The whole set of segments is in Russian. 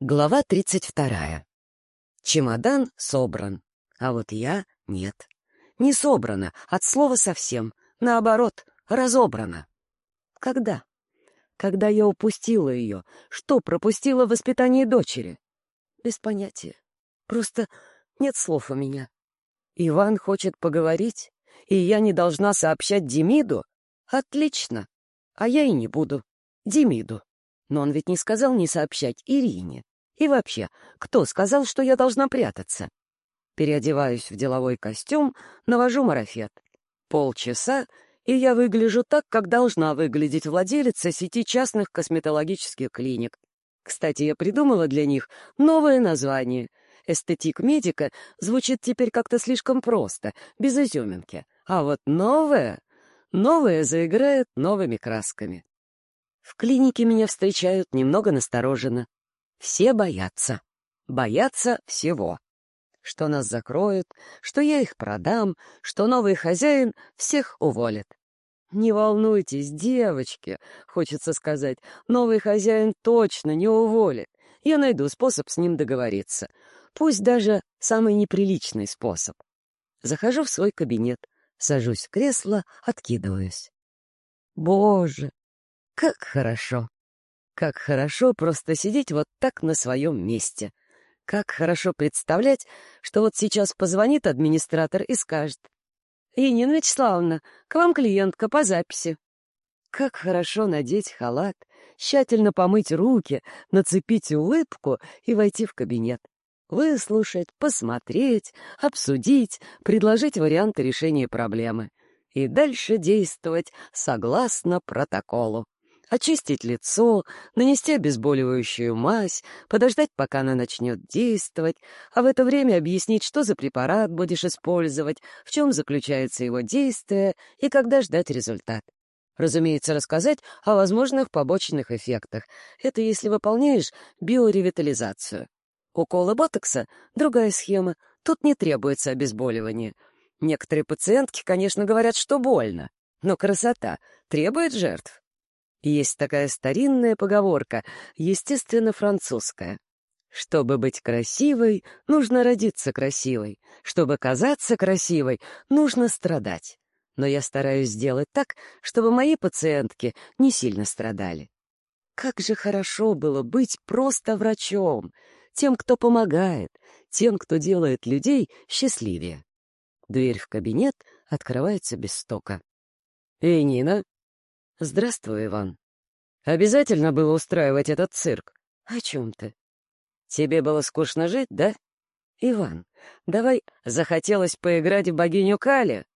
Глава 32. Чемодан собран, а вот я — нет. Не собрано, от слова совсем. Наоборот, разобрано. Когда? Когда я упустила ее? Что пропустила в воспитании дочери? Без понятия. Просто нет слов у меня. Иван хочет поговорить, и я не должна сообщать Демиду? Отлично. А я и не буду. Демиду. Но он ведь не сказал не сообщать Ирине. И вообще, кто сказал, что я должна прятаться? Переодеваюсь в деловой костюм, навожу марафет. Полчаса, и я выгляжу так, как должна выглядеть владелица сети частных косметологических клиник. Кстати, я придумала для них новое название. «Эстетик медика» звучит теперь как-то слишком просто, без изюминки. А вот новое... Новое заиграет новыми красками. В клинике меня встречают немного настороженно. Все боятся. Боятся всего. Что нас закроют, что я их продам, что новый хозяин всех уволит. «Не волнуйтесь, девочки», — хочется сказать, «новый хозяин точно не уволит. Я найду способ с ним договориться. Пусть даже самый неприличный способ». Захожу в свой кабинет, сажусь в кресло, откидываюсь. Боже, как хорошо! Как хорошо просто сидеть вот так на своем месте. Как хорошо представлять, что вот сейчас позвонит администратор и скажет. «Енина Вячеславовна, к вам клиентка по записи». Как хорошо надеть халат, тщательно помыть руки, нацепить улыбку и войти в кабинет. Выслушать, посмотреть, обсудить, предложить варианты решения проблемы. И дальше действовать согласно протоколу очистить лицо, нанести обезболивающую мазь, подождать, пока она начнет действовать, а в это время объяснить, что за препарат будешь использовать, в чем заключается его действие и когда ждать результат. Разумеется, рассказать о возможных побочных эффектах. Это если выполняешь биоревитализацию. Уколы ботокса — другая схема. Тут не требуется обезболивание. Некоторые пациентки, конечно, говорят, что больно. Но красота требует жертв. Есть такая старинная поговорка, естественно, французская. Чтобы быть красивой, нужно родиться красивой. Чтобы казаться красивой, нужно страдать. Но я стараюсь сделать так, чтобы мои пациентки не сильно страдали. Как же хорошо было быть просто врачом, тем, кто помогает, тем, кто делает людей счастливее. Дверь в кабинет открывается без стока. «Эй, Нина, «Здравствуй, Иван. Обязательно было устраивать этот цирк. О чем ты? Тебе было скучно жить, да? Иван, давай захотелось поиграть в богиню Кали.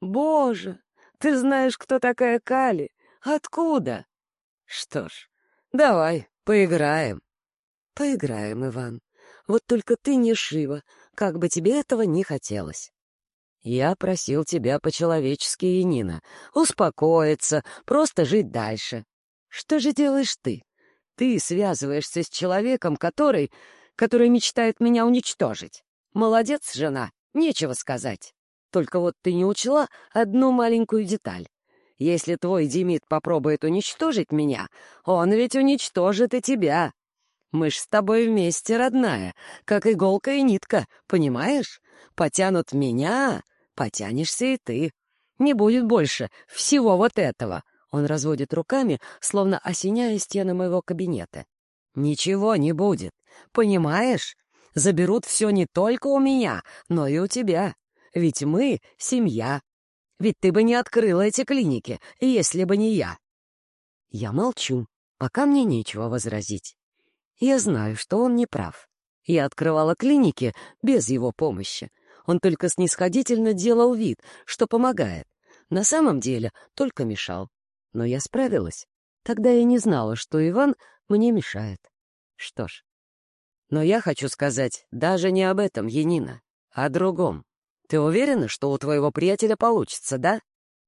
Боже, ты знаешь, кто такая Кали? Откуда? Что ж, давай, поиграем. Поиграем, Иван. Вот только ты не Шива, как бы тебе этого не хотелось. «Я просил тебя по-человечески, Янина, успокоиться, просто жить дальше. Что же делаешь ты? Ты связываешься с человеком, который... который мечтает меня уничтожить. Молодец, жена, нечего сказать. Только вот ты не учла одну маленькую деталь. Если твой Демид попробует уничтожить меня, он ведь уничтожит и тебя. Мы ж с тобой вместе, родная, как иголка и нитка, понимаешь? Потянут меня, потянешься и ты. Не будет больше всего вот этого. Он разводит руками, словно осеняя стены моего кабинета. Ничего не будет. Понимаешь? Заберут все не только у меня, но и у тебя. Ведь мы — семья. Ведь ты бы не открыла эти клиники, если бы не я. Я молчу, пока мне нечего возразить. Я знаю, что он не прав. Я открывала клиники без его помощи, он только снисходительно делал вид, что помогает. На самом деле только мешал. Но я справилась. Тогда я не знала, что Иван мне мешает. Что ж. Но я хочу сказать даже не об этом, Енина, а о другом. Ты уверена, что у твоего приятеля получится, да?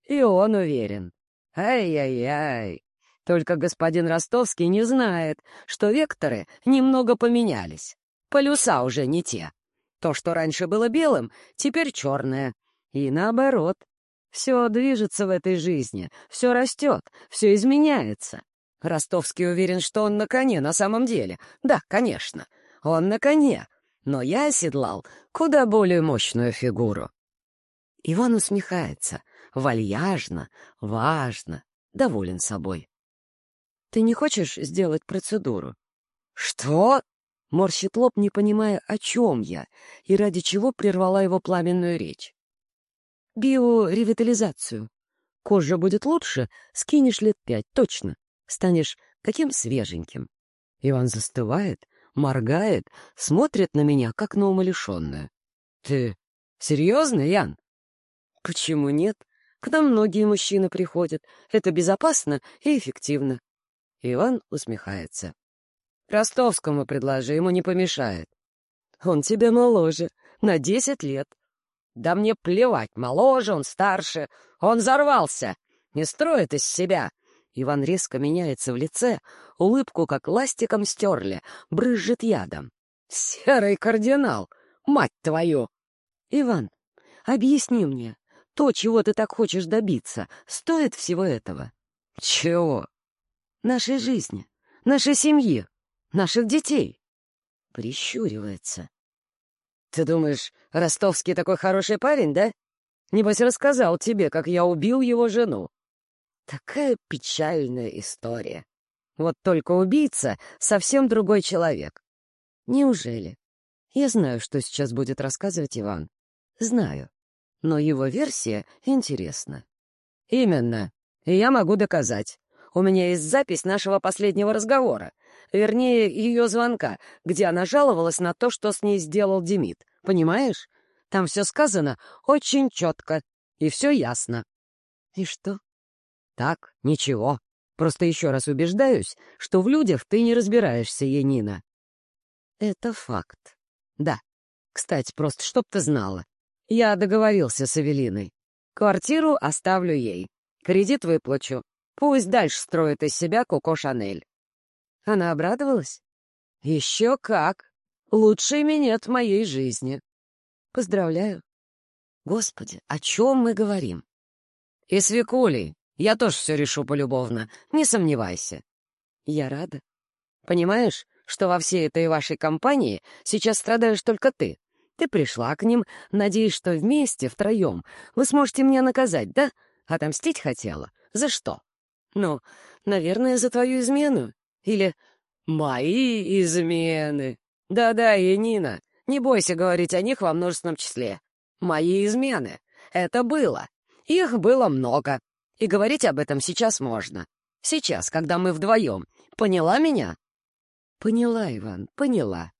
И он уверен. Ай-яй-яй. Только господин Ростовский не знает, что векторы немного поменялись. Полюса уже не те. То, что раньше было белым, теперь черное. И наоборот. Все движется в этой жизни, все растет, все изменяется. Ростовский уверен, что он на коне на самом деле. Да, конечно, он на коне. Но я оседлал куда более мощную фигуру. Иван усмехается. Вальяжно, важно, доволен собой. «Ты не хочешь сделать процедуру?» «Что?» — морщит лоб, не понимая, о чем я, и ради чего прервала его пламенную речь. «Биоревитализацию. Кожа будет лучше, скинешь лет пять, точно. Станешь каким свеженьким». Иван застывает, моргает, смотрит на меня, как на умалишенную. «Ты серьезно, Ян?» «Почему нет? К нам многие мужчины приходят. Это безопасно и эффективно». Иван усмехается. «Ростовскому предложи, ему не помешает». «Он тебе моложе, на десять лет». «Да мне плевать, моложе он, старше. Он взорвался. Не строит из себя». Иван резко меняется в лице, улыбку как ластиком стерли, брызжет ядом. «Серый кардинал! Мать твою!» «Иван, объясни мне, то, чего ты так хочешь добиться, стоит всего этого?» «Чего?» «Нашей жизни, нашей семьи, наших детей». Прищуривается. «Ты думаешь, Ростовский такой хороший парень, да? Небось, рассказал тебе, как я убил его жену. Такая печальная история. Вот только убийца — совсем другой человек. Неужели? Я знаю, что сейчас будет рассказывать Иван. Знаю. Но его версия интересна. Именно. И я могу доказать. У меня есть запись нашего последнего разговора. Вернее, ее звонка, где она жаловалась на то, что с ней сделал Демид. Понимаешь? Там все сказано очень четко, и все ясно. И что? Так, ничего. Просто еще раз убеждаюсь, что в людях ты не разбираешься, Янина. Это факт. Да. Кстати, просто чтоб ты знала. Я договорился с Эвелиной. Квартиру оставлю ей. Кредит выплачу. Пусть дальше строит из себя Коко Шанель. Она обрадовалась? Еще как. Лучший минет в моей жизни. Поздравляю. Господи, о чем мы говорим? И с. Я тоже все решу полюбовно, не сомневайся. Я рада. Понимаешь, что во всей этой вашей компании сейчас страдаешь только ты. Ты пришла к ним, надеясь, что вместе, втроем, вы сможете меня наказать, да? Отомстить хотела? За что? Ну, наверное, за твою измену. Или «Мои измены». Да-да, Янина, не бойся говорить о них во множественном числе. Мои измены. Это было. Их было много. И говорить об этом сейчас можно. Сейчас, когда мы вдвоем. Поняла меня? Поняла, Иван, поняла.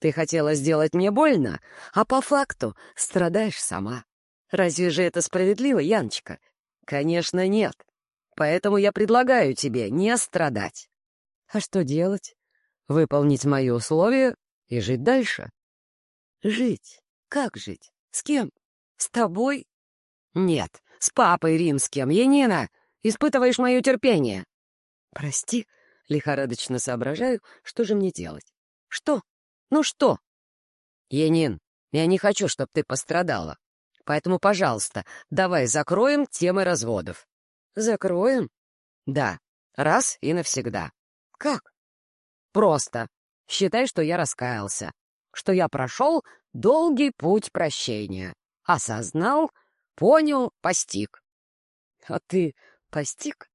Ты хотела сделать мне больно, а по факту страдаешь сама. Разве же это справедливо, Яночка? Конечно, нет. Поэтому я предлагаю тебе не страдать. А что делать? Выполнить мои условия и жить дальше. Жить? Как жить? С кем? С тобой? Нет, с папой римским, Янина! Испытываешь мое терпение!» «Прости», — лихорадочно соображаю, что же мне делать. «Что? Ну что?» «Янин, я не хочу, чтобы ты пострадала. Поэтому, пожалуйста, давай закроем темы разводов». «Закроем?» «Да, раз и навсегда». «Как?» «Просто. Считай, что я раскаялся, что я прошел долгий путь прощения, осознал, Понял, постиг. А ты постиг?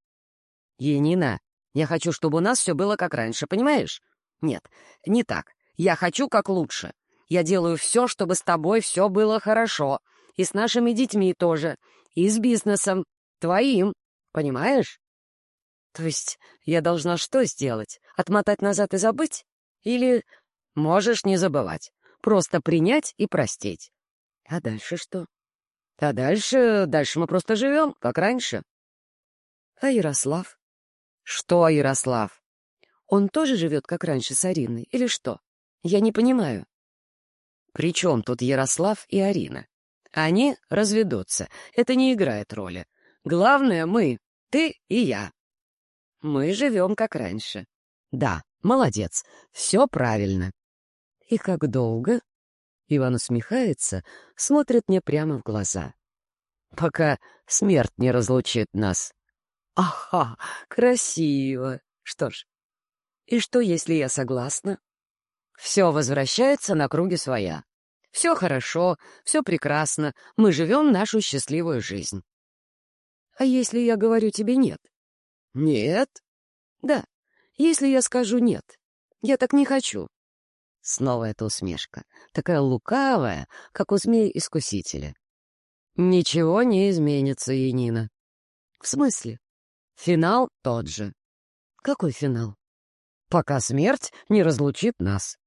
Енина, я хочу, чтобы у нас все было как раньше, понимаешь? Нет, не так. Я хочу как лучше. Я делаю все, чтобы с тобой все было хорошо. И с нашими детьми тоже. И с бизнесом. Твоим. Понимаешь? То есть я должна что сделать? Отмотать назад и забыть? Или можешь не забывать? Просто принять и простить. А дальше что? А дальше... дальше мы просто живем, как раньше. А Ярослав? Что Ярослав? Он тоже живет, как раньше, с Ариной, или что? Я не понимаю. При чем тут Ярослав и Арина? Они разведутся. Это не играет роли. Главное — мы, ты и я. Мы живем, как раньше. Да, молодец, все правильно. И как долго? Иван усмехается, смотрит мне прямо в глаза. «Пока смерть не разлучит нас». Ага, красиво. Что ж, и что, если я согласна? Все возвращается на круги своя. Все хорошо, все прекрасно, мы живем нашу счастливую жизнь. А если я говорю тебе нет? Нет? Да, если я скажу нет. Я так не хочу. Снова эта усмешка, такая лукавая, как у змеи-искусителя. Ничего не изменится, Янина. В смысле? Финал тот же. Какой финал? Пока смерть не разлучит нас.